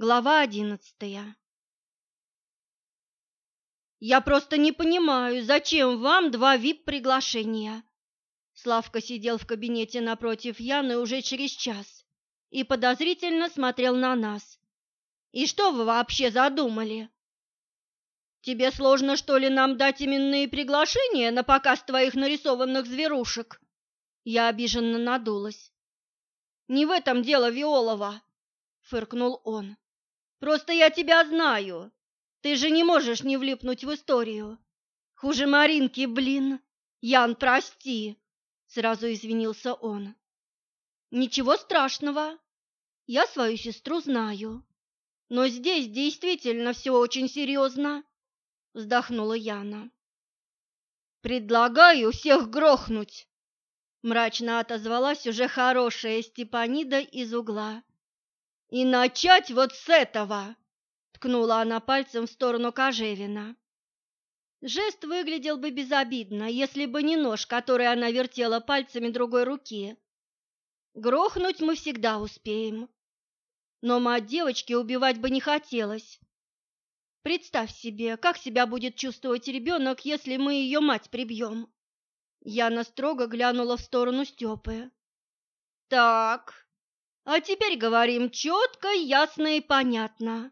Глава одиннадцатая «Я просто не понимаю, зачем вам два вип-приглашения?» Славка сидел в кабинете напротив Яны уже через час и подозрительно смотрел на нас. «И что вы вообще задумали?» «Тебе сложно, что ли, нам дать именные приглашения на показ твоих нарисованных зверушек?» Я обиженно надулась. «Не в этом дело, Виолова!» — фыркнул он. Просто я тебя знаю. Ты же не можешь не влипнуть в историю. Хуже Маринки, блин. Ян, прости. Сразу извинился он. Ничего страшного. Я свою сестру знаю. Но здесь действительно все очень серьезно. Вздохнула Яна. Предлагаю всех грохнуть. Мрачно отозвалась уже хорошая Степанида из угла. И начать вот с этого, ткнула она пальцем в сторону Кожевина. Жест выглядел бы безобидно, если бы не нож, который она вертела пальцами другой руки. Грохнуть мы всегда успеем. Но мать девочки убивать бы не хотелось. Представь себе, как себя будет чувствовать ребенок, если мы ее мать прибьем. Яна строго глянула в сторону Степы. «Так, а теперь говорим четко, ясно и понятно.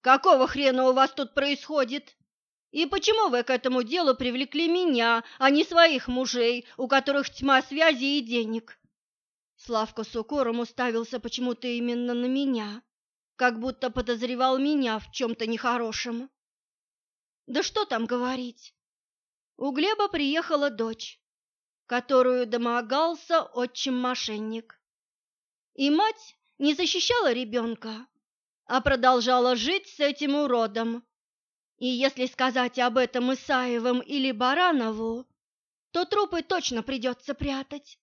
Какого хрена у вас тут происходит? И почему вы к этому делу привлекли меня, а не своих мужей, у которых тьма связи и денег? Славка с укором уставился почему-то именно на меня, как будто подозревал меня в чем-то нехорошем. Да что там говорить? У Глеба приехала дочь, которую домогался отчим-мошенник. И мать не защищала ребенка, а продолжала жить с этим уродом. И если сказать об этом Исаевым или Баранову, то трупы точно придется прятать.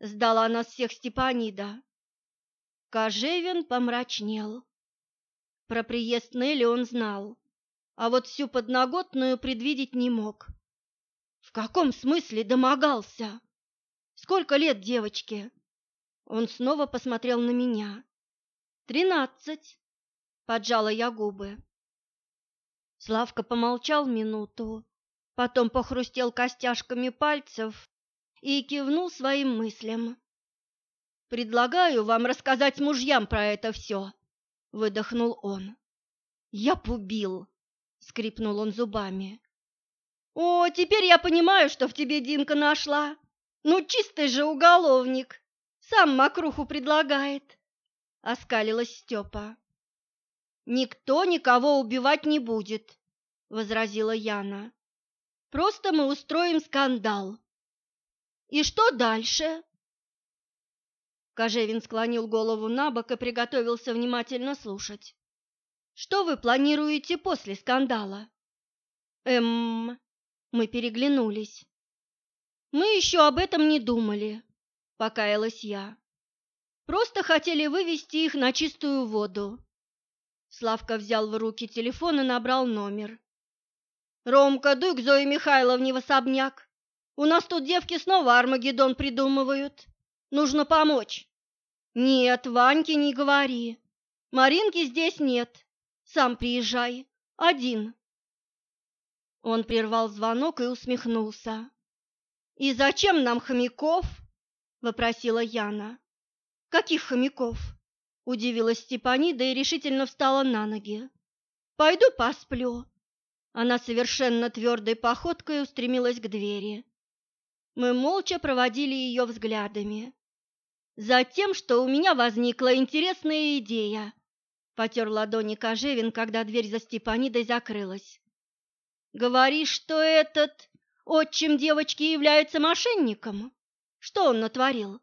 Сдала нас всех Степанида. Кожевин помрачнел. Про приезд Нелли он знал, а вот всю подноготную предвидеть не мог. В каком смысле домогался? Сколько лет девочке? Он снова посмотрел на меня. «Тринадцать!» — поджала я губы. Славка помолчал минуту, потом похрустел костяшками пальцев и кивнул своим мыслям. «Предлагаю вам рассказать мужьям про это все», — выдохнул он. «Я пубил», — скрипнул он зубами. «О, теперь я понимаю, что в тебе Динка нашла. Ну, чистый же уголовник!» Сам мокруху предлагает, — оскалилась Степа. «Никто никого убивать не будет», — возразила Яна. «Просто мы устроим скандал». «И что дальше?» Кожевин склонил голову на бок и приготовился внимательно слушать. «Что вы планируете после скандала?» «Эм...» Мы переглянулись. «Мы еще об этом не думали», — покаялась я. «Просто хотели вывести их на чистую воду». Славка взял в руки телефон и набрал номер. «Ромка, дуй к Зое Михайловне в особняк. У нас тут девки снова Армагеддон придумывают. Нужно помочь». «Нет, Ваньке не говори. Маринки здесь нет. Сам приезжай. Один». Он прервал звонок и усмехнулся. «И зачем нам хомяков?» Вопросила Яна. Каких хомяков? удивилась Степанида и решительно встала на ноги. Пойду посплю. Она совершенно твердой походкой устремилась к двери. Мы молча проводили ее взглядами. Затем, что у меня возникла интересная идея. Потер ладони Кожевин, когда дверь за Степанидой закрылась. Говоришь, что этот отчим девочки является мошенником? Что он натворил?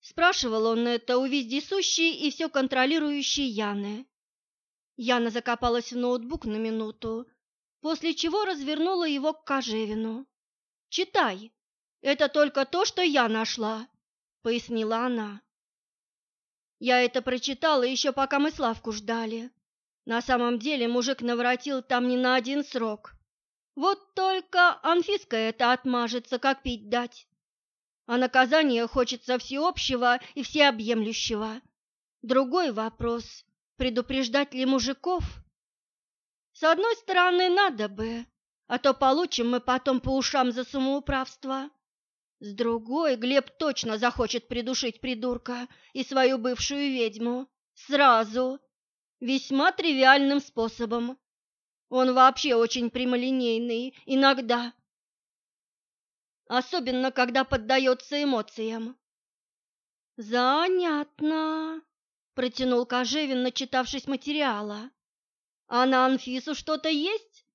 Спрашивал он это у вездесущей и все контролирующей Яны. Яна закопалась в ноутбук на минуту, после чего развернула его к Кожевину. «Читай, это только то, что я нашла», — пояснила она. Я это прочитала еще пока мы Славку ждали. На самом деле мужик наворотил там не на один срок. Вот только Анфиска это отмажется, как пить дать а наказание хочется всеобщего и всеобъемлющего. Другой вопрос, предупреждать ли мужиков? С одной стороны, надо бы, а то получим мы потом по ушам за самоуправство. С другой, Глеб точно захочет придушить придурка и свою бывшую ведьму. Сразу. Весьма тривиальным способом. Он вообще очень прямолинейный, иногда. Особенно, когда поддается эмоциям. «Занятно», — протянул Кожевин, начитавшись материала. «А на Анфису что-то есть?»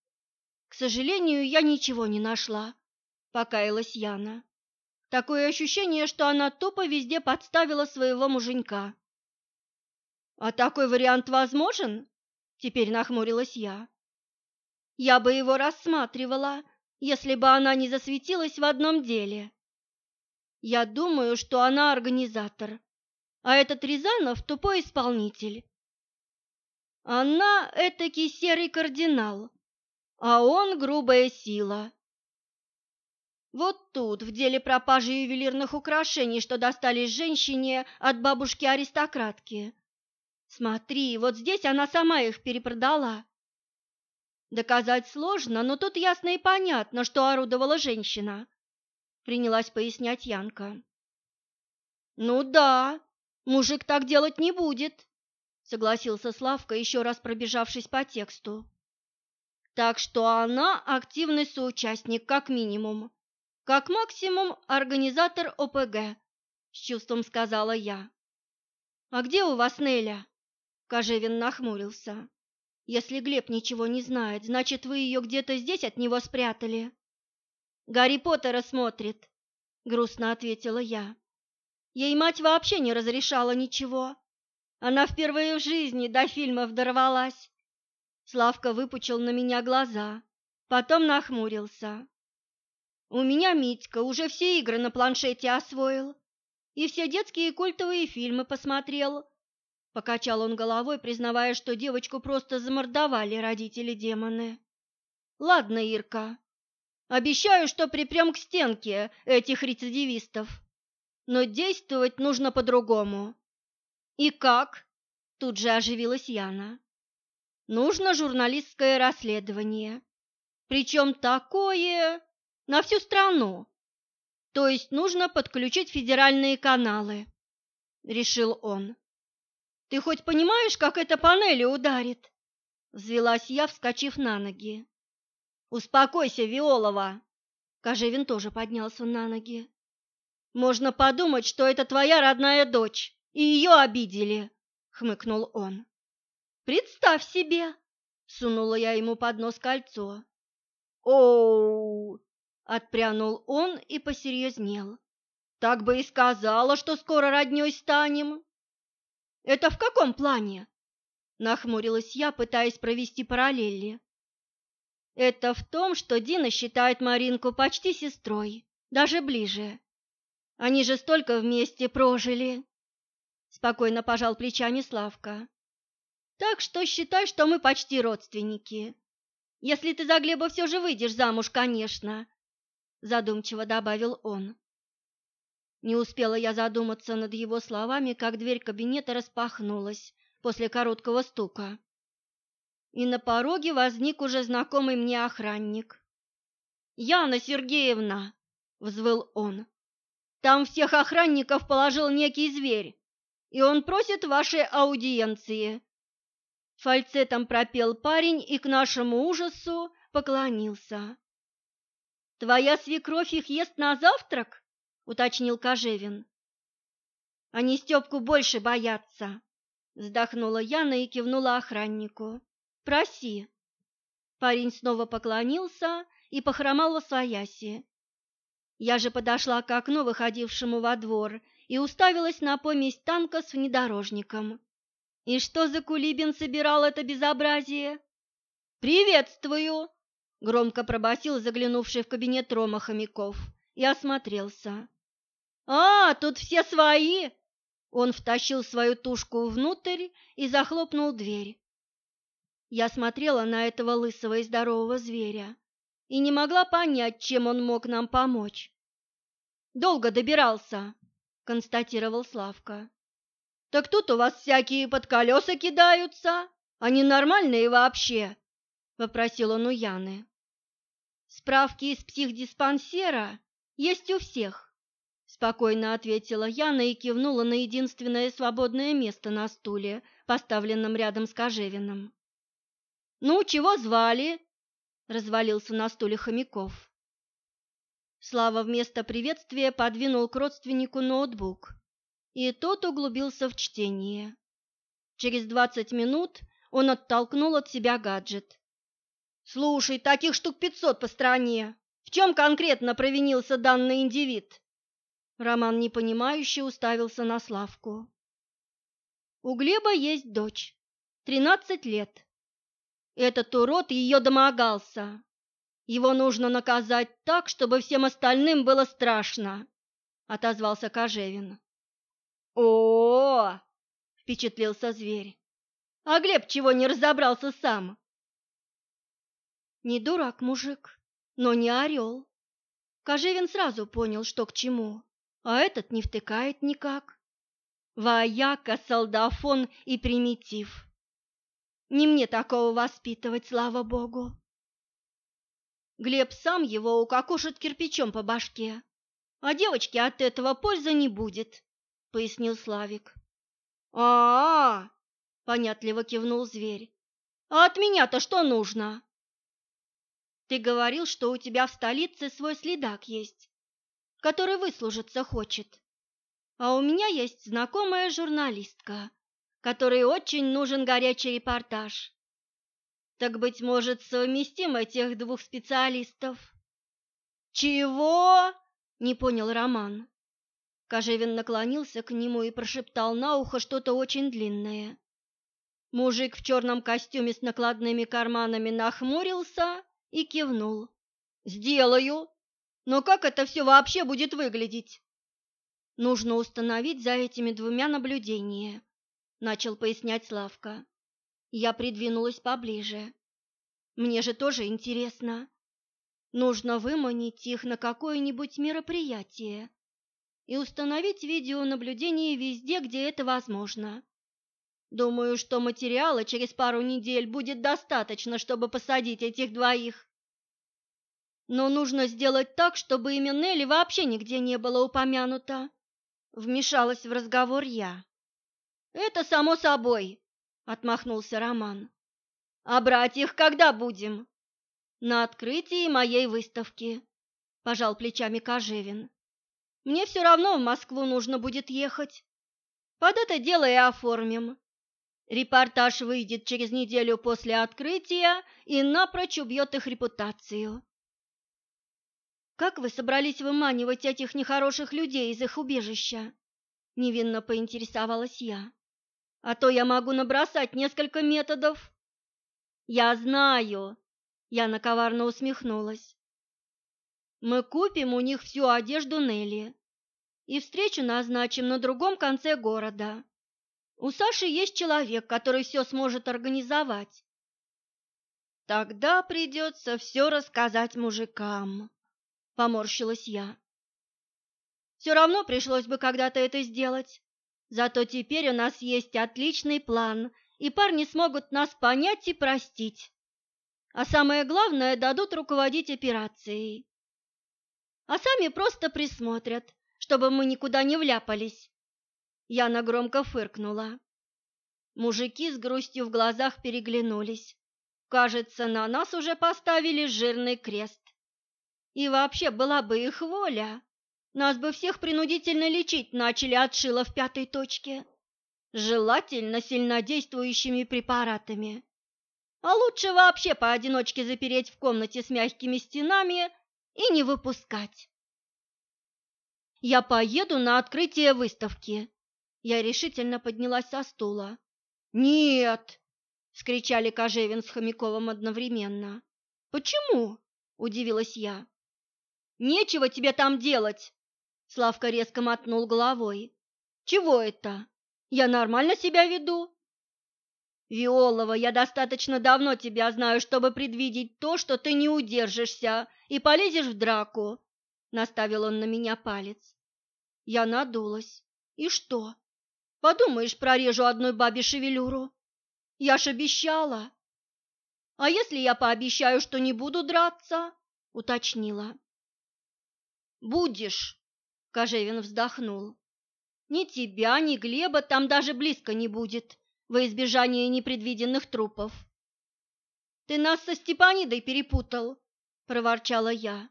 «К сожалению, я ничего не нашла», — покаялась Яна. Такое ощущение, что она тупо везде подставила своего муженька. «А такой вариант возможен?» — теперь нахмурилась я. «Я бы его рассматривала, если бы она не засветилась в одном деле. Я думаю, что она организатор, а этот Рязанов — тупой исполнитель. Она — этакий серый кардинал, а он — грубая сила. Вот тут, в деле пропажи ювелирных украшений, что достались женщине от бабушки-аристократки. Смотри, вот здесь она сама их перепродала. Доказать сложно, но тут ясно и понятно, что орудовала женщина, принялась пояснять Янка. Ну да, мужик так делать не будет, согласился Славка, еще раз пробежавшись по тексту. Так что она активный соучастник, как минимум. Как максимум организатор ОПГ, с чувством сказала я. А где у вас Неля? Кожевин нахмурился. Если Глеб ничего не знает, значит, вы ее где-то здесь от него спрятали. Гарри Поттера смотрит, грустно ответила я. Ей мать вообще не разрешала ничего. Она впервые в жизни до фильмов дорвалась. Славка выпучил на меня глаза, потом нахмурился. У меня Митька уже все игры на планшете освоил и все детские культовые фильмы посмотрел. Покачал он головой, признавая, что девочку просто замордовали родители-демоны. Ладно, Ирка, обещаю, что припрем к стенке этих рецидивистов, но действовать нужно по-другому. И как? Тут же оживилась Яна. Нужно журналистское расследование. Причем такое, на всю страну. То есть нужно подключить федеральные каналы, решил он. Ты хоть понимаешь, как это панели ударит? Взвелась я, вскочив на ноги. Успокойся, Виолова. Кожевин тоже поднялся на ноги. Можно подумать, что это твоя родная дочь, и ее обидели, хмыкнул он. Представь себе, сунула я ему под нос кольцо. Оу, Отпрянул он и посерьезнел. Так бы и сказала, что скоро роднёй станем. Это в каком плане? Нахмурилась я, пытаясь провести параллели. Это в том, что Дина считает Маринку почти сестрой, даже ближе. Они же столько вместе прожили. Спокойно пожал плечами Славка. Так что считай, что мы почти родственники. Если ты за Глеба все же выйдешь замуж, конечно задумчиво добавил он. Не успела я задуматься над его словами, как дверь кабинета распахнулась после короткого стука. И на пороге возник уже знакомый мне охранник. «Яна Сергеевна!» — взвыл он. «Там всех охранников положил некий зверь, и он просит вашей аудиенции». Фальцетом пропел парень и к нашему ужасу поклонился. Твоя свекровь их ест на завтрак? Уточнил Кожевин. Они Степку больше боятся, вздохнула Яна и кивнула охраннику. Проси. Парень снова поклонился и похромал во свояси. Я же подошла к окну, выходившему во двор, и уставилась на помесь танка с внедорожником. И что за Кулибин собирал это безобразие? «Приветствую!» Громко пробасил заглянувший в кабинет Рома Хомяков и осмотрелся. «А, тут все свои!» Он втащил свою тушку внутрь и захлопнул дверь. Я смотрела на этого лысого и здорового зверя и не могла понять, чем он мог нам помочь. «Долго добирался», — констатировал Славка. Так тут у вас всякие под колеса кидаются, они нормальные вообще, попросил он у Яны. Справки из психдиспансера есть у всех, спокойно ответила Яна и кивнула на единственное свободное место на стуле, поставленном рядом с Кожевиным. Ну, чего звали? развалился на стуле Хомяков. Слава вместо приветствия подвинул к родственнику ноутбук, и тот углубился в чтение. Через двадцать минут он оттолкнул от себя гаджет. «Слушай, таких штук пятьсот по стране. В чем конкретно провинился данный индивид?» Роман непонимающе уставился на Славку. «У Глеба есть дочь, тринадцать лет. Этот урод ее домогался. Его нужно наказать так, чтобы всем остальным было страшно», — отозвался Кожевин. О, -о, -о впечатлился зверь. А Глеб чего не разобрался сам? Не дурак мужик, но не орел. Кожевин сразу понял, что к чему, а этот не втыкает никак. Вояка, солдафон и примитив. Не мне такого воспитывать, слава богу. Глеб сам его укокошит кирпичом по башке, а девочке от этого пользы не будет пояснил Славик. А, -а, -а понятливо кивнул зверь. А от меня-то что нужно? Ты говорил, что у тебя в столице свой следак есть, который выслужиться хочет. А у меня есть знакомая журналистка, которой очень нужен горячий репортаж. Так, быть может, совместим этих двух специалистов? Чего? Не понял Роман. Кожевин наклонился к нему и прошептал на ухо что-то очень длинное. Мужик в черном костюме с накладными карманами нахмурился и кивнул. «Сделаю! Но как это все вообще будет выглядеть?» «Нужно установить за этими двумя наблюдение», — начал пояснять Славка. Я придвинулась поближе. «Мне же тоже интересно. Нужно выманить их на какое-нибудь мероприятие, и установить видеонаблюдение везде, где это возможно. Думаю, что материала через пару недель будет достаточно, чтобы посадить этих двоих. Но нужно сделать так, чтобы имя Нелли вообще нигде не было упомянуто. Вмешалась в разговор я. Это само собой, отмахнулся Роман. А брать их когда будем? На открытии моей выставки, пожал плечами Кожевин. Мне все равно в Москву нужно будет ехать. Под это дело и оформим. Репортаж выйдет через неделю после открытия и напрочь убьет их репутацию. Как вы собрались выманивать этих нехороших людей из их убежища? Невинно поинтересовалась я. А то я могу набросать несколько методов. Я знаю. Я наковарно усмехнулась. Мы купим у них всю одежду Нелли и встречу назначим на другом конце города. У Саши есть человек, который все сможет организовать. Тогда придется все рассказать мужикам, поморщилась я. Все равно пришлось бы когда-то это сделать. Зато теперь у нас есть отличный план, и парни смогут нас понять и простить. А самое главное, дадут руководить операцией а сами просто присмотрят, чтобы мы никуда не вляпались. Яна громко фыркнула. Мужики с грустью в глазах переглянулись. Кажется, на нас уже поставили жирный крест. И вообще была бы их воля. Нас бы всех принудительно лечить начали от шила в пятой точке. Желательно сильнодействующими препаратами. А лучше вообще поодиночке запереть в комнате с мягкими стенами и не выпускать. Я поеду на открытие выставки. Я решительно поднялась со стула. Нет, скричали Кожевин с Хомяковым одновременно. Почему? удивилась я. Нечего тебе там делать. Славка резко мотнул головой. Чего это? Я нормально себя веду. Виолова, я достаточно давно тебя знаю, чтобы предвидеть то, что ты не удержишься и полезешь в драку. Наставил он на меня палец. Я надулась. И что? Подумаешь, прорежу одной бабе шевелюру. Я ж обещала. А если я пообещаю, что не буду драться? уточнила. Будешь, Кожевин вздохнул. Ни тебя, ни Глеба там даже близко не будет, во избежание непредвиденных трупов. Ты нас со Степанидой перепутал, проворчала я.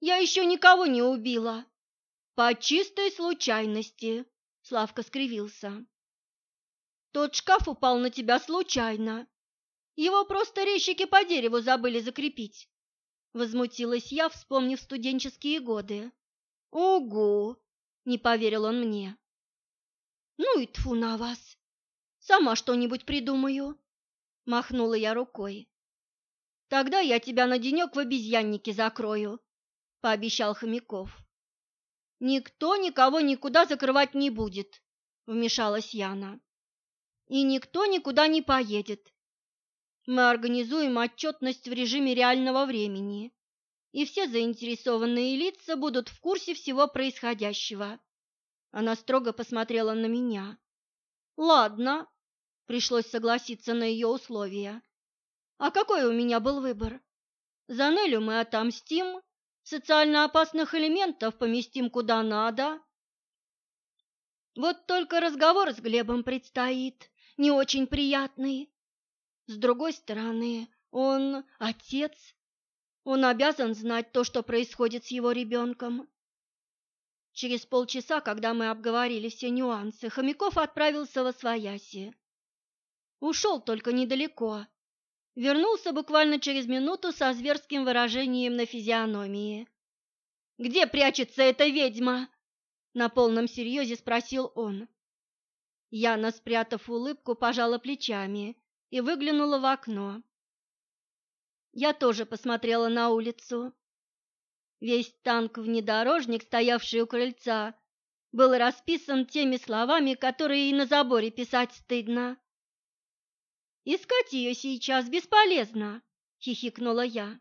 Я еще никого не убила. По чистой случайности, Славка скривился. Тот шкаф упал на тебя случайно. Его просто резчики по дереву забыли закрепить. Возмутилась я, вспомнив студенческие годы. «Угу!» — не поверил он мне. «Ну и тфу на вас! Сама что-нибудь придумаю!» — махнула я рукой. «Тогда я тебя на денек в обезьяннике закрою», — пообещал Хомяков. «Никто никого никуда закрывать не будет», — вмешалась Яна. «И никто никуда не поедет. Мы организуем отчетность в режиме реального времени, и все заинтересованные лица будут в курсе всего происходящего. Она строго посмотрела на меня. Ладно, пришлось согласиться на ее условия. А какой у меня был выбор? За Нелю мы отомстим, социально опасных элементов поместим куда надо. Вот только разговор с Глебом предстоит, не очень приятный. С другой стороны, он отец, он обязан знать то, что происходит с его ребенком. Через полчаса, когда мы обговорили все нюансы, Хомяков отправился во свояси. Ушел только недалеко. Вернулся буквально через минуту со зверским выражением на физиономии. «Где прячется эта ведьма?» На полном серьезе спросил он. Яна, спрятав улыбку, пожала плечами и выглянула в окно. Я тоже посмотрела на улицу. Весь танк-внедорожник, стоявший у крыльца, был расписан теми словами, которые и на заборе писать стыдно. «Искать ее сейчас бесполезно», — хихикнула я.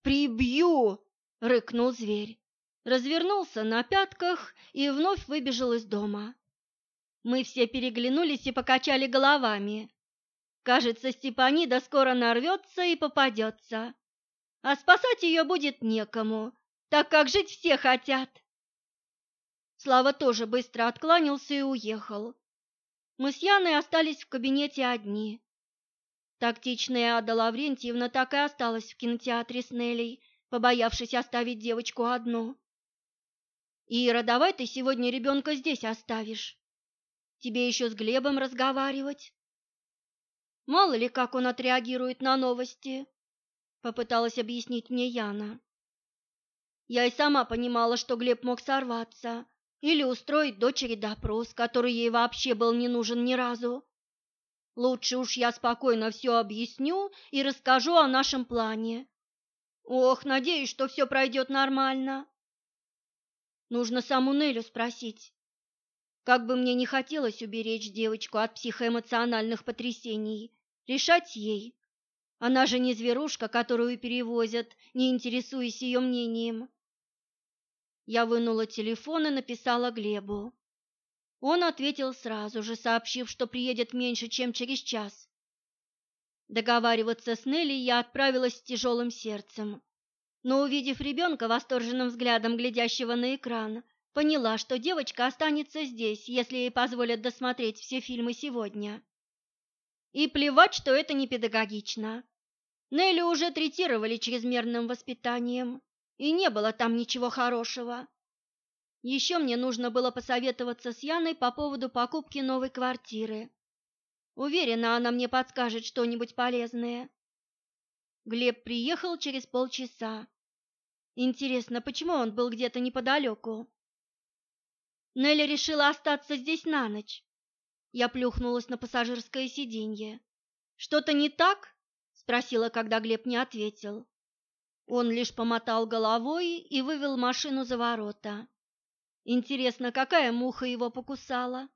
«Прибью!» — рыкнул зверь. Развернулся на пятках и вновь выбежал из дома. Мы все переглянулись и покачали головами. Кажется, Степанида скоро нарвется и попадется. А спасать ее будет некому, так как жить все хотят. Слава тоже быстро откланялся и уехал. Мы с Яной остались в кабинете одни. Тактичная Ада Лаврентьевна так и осталась в кинотеатре с Нелей, побоявшись оставить девочку одну. «Ира, давай ты сегодня ребенка здесь оставишь. Тебе еще с Глебом разговаривать». Мало ли, как он отреагирует на новости, попыталась объяснить мне Яна. Я и сама понимала, что Глеб мог сорваться или устроить дочери допрос, который ей вообще был не нужен ни разу. Лучше уж я спокойно все объясню и расскажу о нашем плане. Ох, надеюсь, что все пройдет нормально. Нужно саму Нелю спросить. Как бы мне не хотелось уберечь девочку от психоэмоциональных потрясений, Решать ей. Она же не зверушка, которую перевозят, не интересуясь ее мнением. Я вынула телефон и написала Глебу. Он ответил сразу же, сообщив, что приедет меньше, чем через час. Договариваться с Нелли я отправилась с тяжелым сердцем, но, увидев ребенка восторженным взглядом, глядящего на экран, поняла, что девочка останется здесь, если ей позволят досмотреть все фильмы сегодня. И плевать, что это не педагогично. Нелли уже третировали чрезмерным воспитанием, и не было там ничего хорошего. Еще мне нужно было посоветоваться с Яной по поводу покупки новой квартиры. Уверена, она мне подскажет что-нибудь полезное. Глеб приехал через полчаса. Интересно, почему он был где-то неподалеку? Нелли решила остаться здесь на ночь. Я плюхнулась на пассажирское сиденье. «Что-то не так?» – спросила, когда Глеб не ответил. Он лишь помотал головой и вывел машину за ворота. Интересно, какая муха его покусала?